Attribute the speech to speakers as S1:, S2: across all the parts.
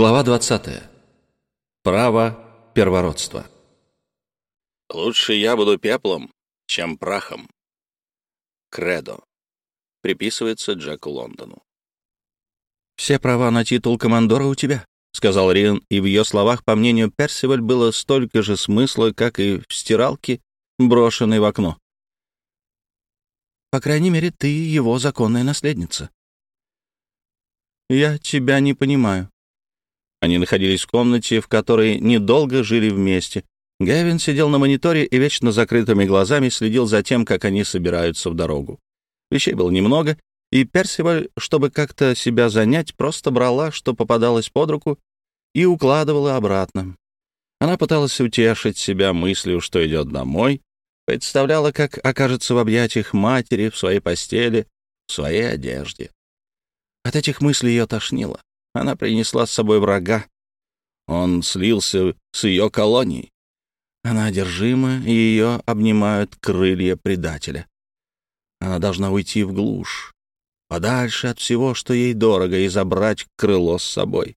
S1: Глава 20. Право первородства.
S2: «Лучше я буду пеплом, чем прахом». Кредо. Приписывается Джеку Лондону.
S1: «Все права на титул командора у тебя», — сказал Риан, и в ее словах, по мнению Персиваль, было столько же смысла, как и в стиралке, брошенной в окно. «По крайней мере, ты его законная наследница». «Я тебя не понимаю». Они находились в комнате, в которой недолго жили вместе. Гэвин сидел на мониторе и вечно закрытыми глазами следил за тем, как они собираются в дорогу. Вещей было немного, и Персиваль, чтобы как-то себя занять, просто брала, что попадалось под руку, и укладывала обратно. Она пыталась утешить себя мыслью, что идет домой, представляла, как окажется в объятиях матери, в своей постели, в своей одежде. От этих мыслей ее тошнило. Она принесла с собой врага. Он слился с ее колонией. Она одержима, и ее обнимают крылья предателя. Она должна уйти в глушь, подальше от всего, что ей дорого, и забрать крыло с собой.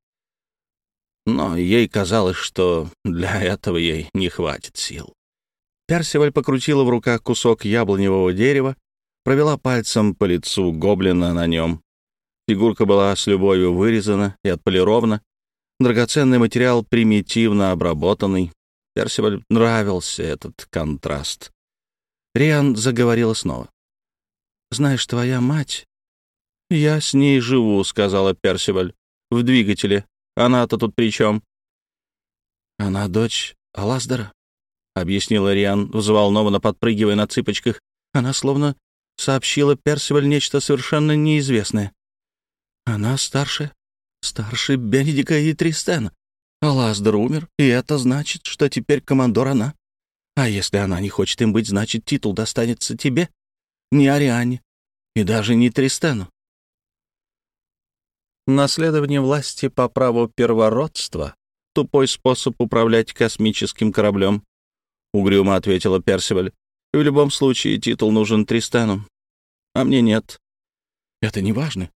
S1: Но ей казалось, что для этого ей не хватит сил. Персиваль покрутила в руках кусок яблоневого дерева, провела пальцем по лицу гоблина на нем, Фигурка была с любовью вырезана и отполирована. Драгоценный материал примитивно обработанный. Персиваль нравился этот контраст. Риан заговорила снова. «Знаешь, твоя мать...» «Я с ней живу», — сказала Персиваль. «В двигателе. Она-то тут при чем?» «Она дочь Алаздера», — объяснила Риан, взволнованно подпрыгивая на цыпочках. Она словно сообщила Персиваль нечто совершенно неизвестное. Она старше, старше Бенедика и Тристена. Лаздер умер, и это значит, что теперь командор она. А если она не хочет им быть, значит, титул достанется тебе, не Ариане, и даже не Тристену. Наследование власти по праву первородства — тупой способ управлять космическим кораблем, — угрюмо ответила Персиваль. В любом случае титул нужен Тристану, а мне нет. Это не важно.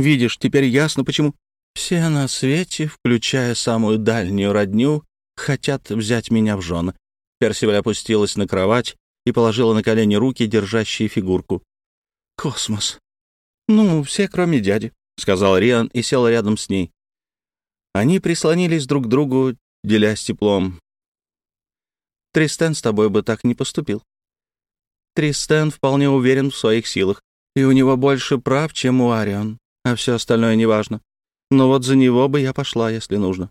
S1: Видишь, теперь ясно, почему все на свете, включая самую дальнюю родню, хотят взять меня в жены. Персиваль опустилась на кровать и положила на колени руки, держащие фигурку. «Космос!» «Ну, все, кроме дяди», — сказал Риан и сел рядом с ней. Они прислонились друг к другу, делясь теплом. «Тристен с тобой бы так не поступил. Тристен вполне уверен в своих силах, и у него больше прав, чем у Арион а все остальное неважно. Но вот за него бы я пошла, если нужно.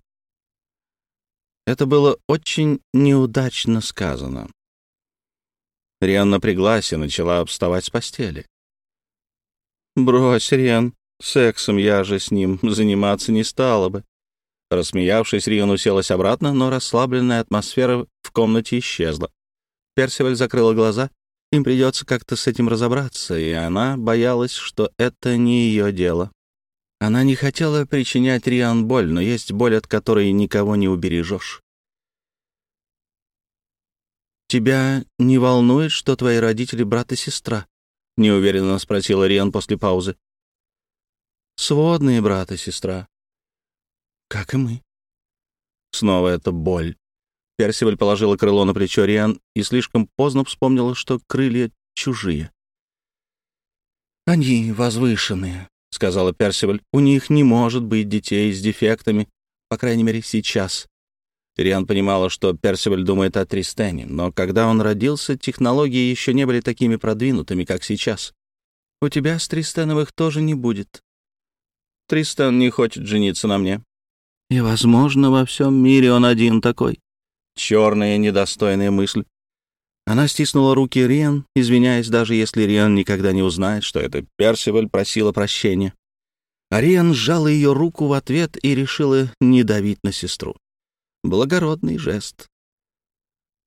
S1: Это было очень неудачно сказано. Риан напряглась и начала вставать с постели. «Брось, Риан, сексом я же с ним заниматься не стала бы». Рассмеявшись, Риан уселась обратно, но расслабленная атмосфера в комнате исчезла. Персиваль закрыла глаза им придется как-то с этим разобраться, и она боялась, что это не ее дело. Она не хотела причинять Риан боль, но есть боль, от которой никого не убережешь. «Тебя не волнует, что твои родители брат и сестра?» — неуверенно спросила Риан после паузы. «Сводные брат и сестра. Как и мы». Снова эта боль. Персиваль положила крыло на плечо Риан и слишком поздно вспомнила, что крылья чужие. «Они возвышенные», — сказала Персиваль. «У них не может быть детей с дефектами, по крайней мере, сейчас». Риан понимала, что Персиваль думает о Тристене, но когда он родился, технологии еще не были такими продвинутыми, как сейчас. «У тебя с Тристеном их тоже не будет. Тристен не хочет жениться на мне. И, возможно, во всем мире он один такой. Черная недостойная мысль. Она стиснула руки Риан, извиняясь, даже если Риан никогда не узнает, что это Персиваль просила прощения. А Риан сжала ее руку в ответ и решила не давить на сестру. Благородный жест.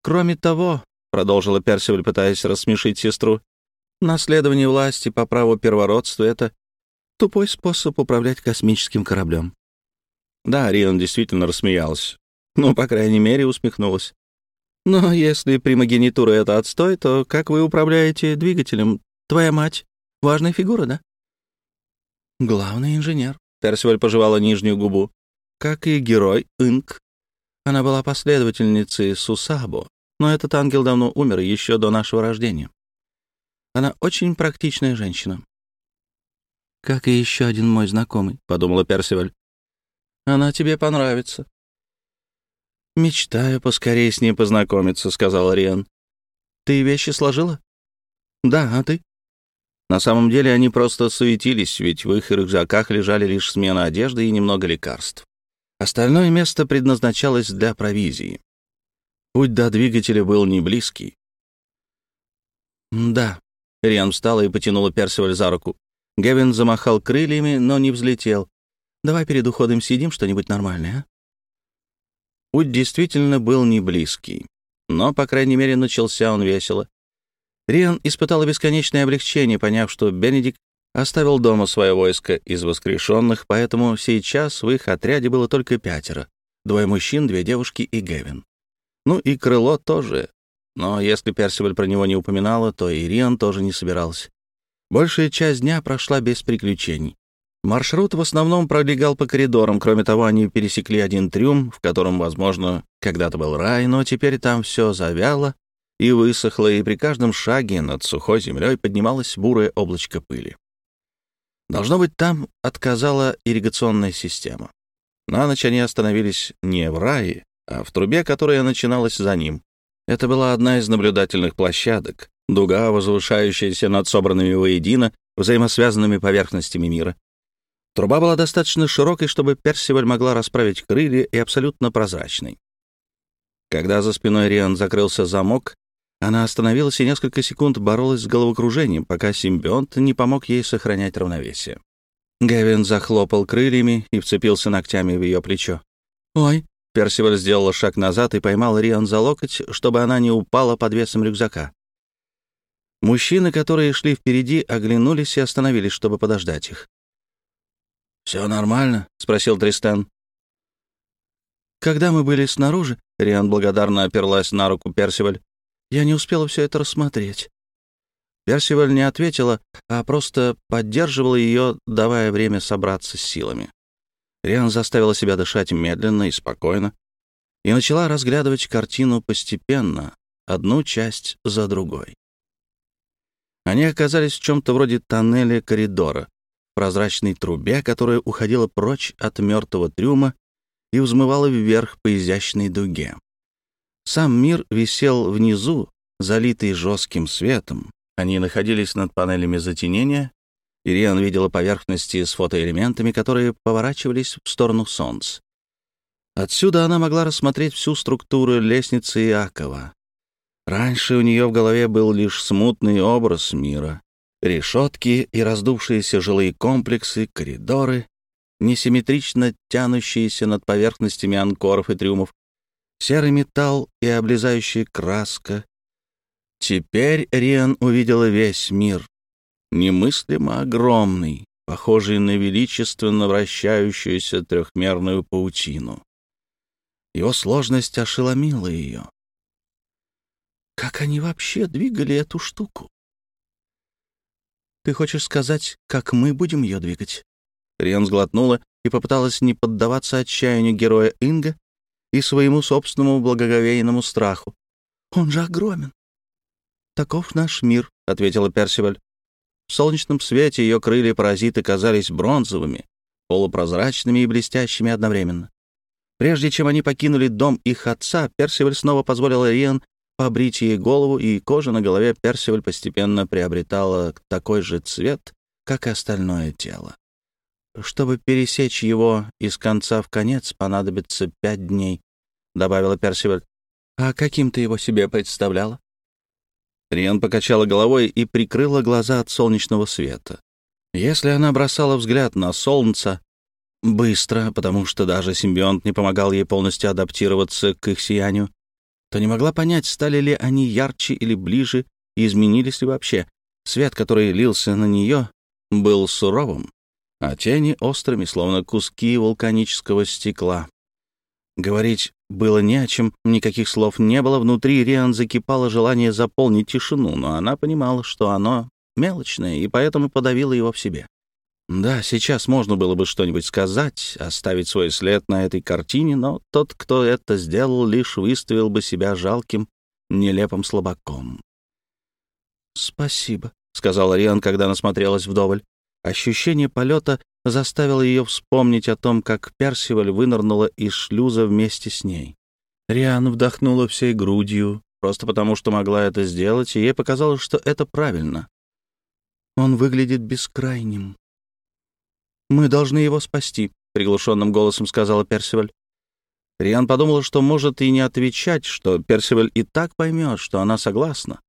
S1: «Кроме того», — продолжила Персиваль, пытаясь рассмешить сестру, «наследование власти по праву первородства — это тупой способ управлять космическим кораблем». Да, Риан действительно рассмеялась. Ну, по крайней мере, усмехнулась. Но если примагенитура — это отстой, то как вы управляете двигателем? Твоя мать — важная фигура, да? Главный инженер. Персиваль пожевала нижнюю губу. как и герой Инк. Она была последовательницей Сусабо, но этот ангел давно умер еще до нашего рождения. Она очень практичная женщина. «Как и еще один мой знакомый», — подумала Персиваль. «Она тебе понравится». «Мечтаю поскорее с ней познакомиться», — сказал Риан. «Ты вещи сложила?» «Да, а ты?» На самом деле они просто суетились, ведь в их рюкзаках лежали лишь смена одежды и немного лекарств. Остальное место предназначалось для провизии. Путь до двигателя был не близкий. «Да». Риан встала и потянула Персиваль за руку. Гевин замахал крыльями, но не взлетел. «Давай перед уходом сидим что-нибудь нормальное, а?» Путь действительно был не близкий, но, по крайней мере, начался он весело. Риан испытала бесконечное облегчение, поняв, что Бенедикт оставил дома свое войско из воскрешенных, поэтому сейчас в их отряде было только пятеро. Двое мужчин, две девушки и Гевин. Ну и крыло тоже. Но если Персиваль про него не упоминала, то и Риан тоже не собирался. Большая часть дня прошла без приключений. Маршрут в основном пролегал по коридорам. Кроме того, они пересекли один трюм, в котором, возможно, когда-то был рай, но теперь там все завяло, и высохло, и при каждом шаге над сухой землей поднималось бурое облачко пыли. Должно быть, там отказала ирригационная система. На ночь они остановились не в рае, а в трубе, которая начиналась за ним. Это была одна из наблюдательных площадок, дуга, возвышающаяся над собранными воедино взаимосвязанными поверхностями мира. Труба была достаточно широкой, чтобы Персиваль могла расправить крылья и абсолютно прозрачной. Когда за спиной Риан закрылся замок, она остановилась и несколько секунд боролась с головокружением, пока симбионт не помог ей сохранять равновесие. Гевин захлопал крыльями и вцепился ногтями в ее плечо. «Ой!» — Персиваль сделала шаг назад и поймал Риан за локоть, чтобы она не упала под весом рюкзака. Мужчины, которые шли впереди, оглянулись и остановились, чтобы подождать их. «Все нормально?» — спросил Тристан. «Когда мы были снаружи», — Риан благодарно оперлась на руку Персиваль, я не успела все это рассмотреть. Персиваль не ответила, а просто поддерживала ее, давая время собраться с силами. Риан заставила себя дышать медленно и спокойно и начала разглядывать картину постепенно, одну часть за другой. Они оказались в чем-то вроде тоннеля коридора, прозрачной трубе, которая уходила прочь от мертвого трюма и взмывала вверх по изящной дуге. Сам мир висел внизу, залитый жестким светом. Они находились над панелями затенения. Ириан видела поверхности с фотоэлементами, которые поворачивались в сторону солнца. Отсюда она могла рассмотреть всю структуру лестницы Иакова. Раньше у нее в голове был лишь смутный образ мира. Решетки и раздувшиеся жилые комплексы, коридоры, несимметрично тянущиеся над поверхностями анкоров и трюмов, серый металл и облезающая краска. Теперь Риан увидела весь мир, немыслимо огромный, похожий на величественно вращающуюся трехмерную паутину. Его сложность ошеломила ее. Как они вообще двигали эту штуку? Ты хочешь сказать, как мы будем ее двигать? Риан сглотнула и попыталась не поддаваться отчаянию героя Инга, и своему собственному благоговейному страху. Он же огромен. «Таков наш мир», — ответила Персиваль. В солнечном свете ее крылья-паразиты казались бронзовыми, полупрозрачными и блестящими одновременно. Прежде чем они покинули дом их отца, Персиваль снова позволила Риан побрить ей голову, и кожа на голове Персиваль постепенно приобретала такой же цвет, как и остальное тело. Чтобы пересечь его из конца в конец, понадобится пять дней, — добавила Персиваль. А каким ты его себе представляла? Риан покачала головой и прикрыла глаза от солнечного света. Если она бросала взгляд на солнце, быстро, потому что даже симбионт не помогал ей полностью адаптироваться к их сиянию, то не могла понять, стали ли они ярче или ближе и изменились ли вообще. Свет, который лился на нее, был суровым, а тени острыми, словно куски вулканического стекла. Говорить было не о чем, никаких слов не было, внутри Риан закипало желание заполнить тишину, но она понимала, что оно мелочное, и поэтому подавила его в себе. Да, сейчас можно было бы что-нибудь сказать, оставить свой след на этой картине, но тот, кто это сделал, лишь выставил бы себя жалким, нелепым слабаком. «Спасибо», — сказала Риан, когда насмотрелась вдоволь. Ощущение полета заставило ее вспомнить о том, как Персиваль вынырнула из шлюза вместе с ней. Риан вдохнула всей грудью, просто потому что могла это сделать, и ей показалось, что это правильно. Он выглядит бескрайним. «Мы должны его спасти», — приглушенным голосом сказала Персиваль. Риан подумала, что может и не отвечать, что Персиваль и так поймет, что она согласна.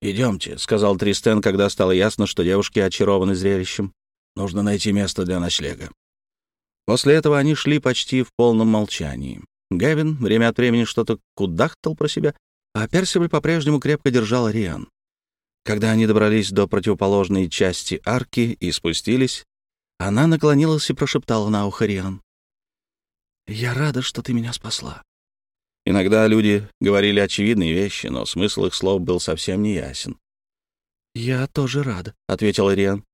S1: «Идемте», — сказал Тристен, когда стало ясно, что девушки очарованы зрелищем. «Нужно найти место для ночлега». После этого они шли почти в полном молчании. Гевин время от времени что-то кудахтал про себя, а Персиваль по-прежнему крепко держал Риан. Когда они добрались до противоположной части арки и спустились, она наклонилась и прошептала на ухо Риан. «Я рада, что ты меня спасла». Иногда люди говорили очевидные вещи, но смысл их слов был совсем неясен. «Я тоже рада», — ответила Риан.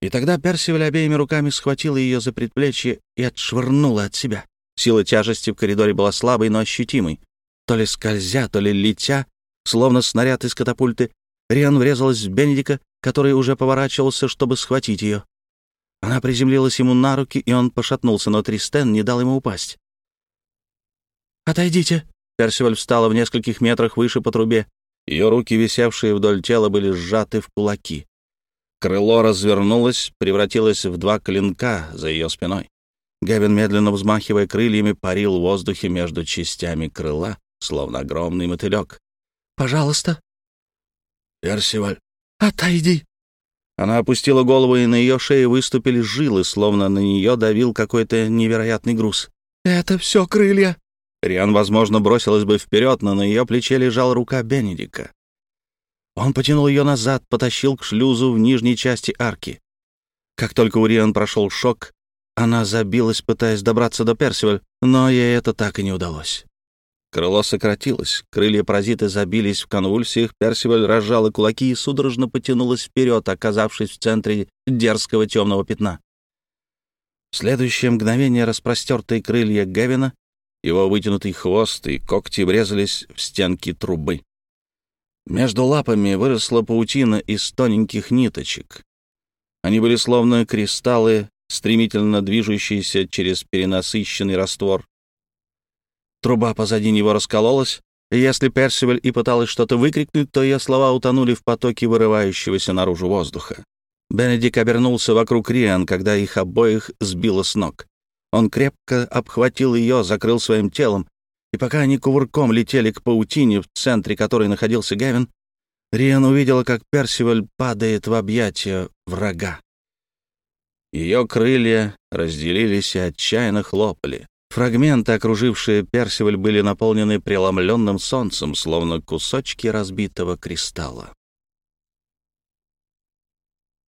S1: И тогда Персиваль обеими руками схватила ее за предплечье и отшвырнула от себя. Сила тяжести в коридоре была слабой, но ощутимой. То ли скользя, то ли летя, словно снаряд из катапульты, Риан врезалась в Бенедика, который уже поворачивался, чтобы схватить ее. Она приземлилась ему на руки, и он пошатнулся, но Тристен не дал ему упасть. «Отойдите!» Персиваль встала в нескольких метрах выше по трубе. Ее руки, висевшие вдоль тела, были сжаты в кулаки. Крыло развернулось, превратилось в два клинка за ее спиной. Гевин, медленно взмахивая крыльями, парил в воздухе между частями крыла, словно огромный мотылек. «Пожалуйста!» «Персиваль!» «Отойди!» Она опустила голову, и на ее шее выступили жилы, словно на нее давил какой-то невероятный груз. «Это все крылья!» Риан, возможно, бросилась бы вперед, но на ее плече лежала рука Бенедика. Он потянул ее назад, потащил к шлюзу в нижней части арки. Как только у Риан прошел шок, она забилась, пытаясь добраться до Персиваль, но ей это так и не удалось. Крыло сократилось, крылья паразита забились в конвульсиях, Персиваль разжала кулаки и судорожно потянулась вперед, оказавшись в центре дерзкого темного пятна. В следующее мгновение распростертые крылья Гевина, его вытянутый хвост и когти врезались в стенки трубы. Между лапами выросла паутина из тоненьких ниточек. Они были словно кристаллы стремительно движущийся через перенасыщенный раствор. Труба позади него раскололась, и если Персиваль и пыталась что-то выкрикнуть, то ее слова утонули в потоке вырывающегося наружу воздуха. Бенедик обернулся вокруг Риан, когда их обоих сбило с ног. Он крепко обхватил ее, закрыл своим телом, и пока они кувырком летели к паутине, в центре которой находился Гавин, Риан увидела, как Персиваль падает в объятия врага. Ее крылья разделились и отчаянно хлопали. Фрагменты, окружившие Персиваль, были наполнены преломленным солнцем, словно кусочки разбитого кристалла.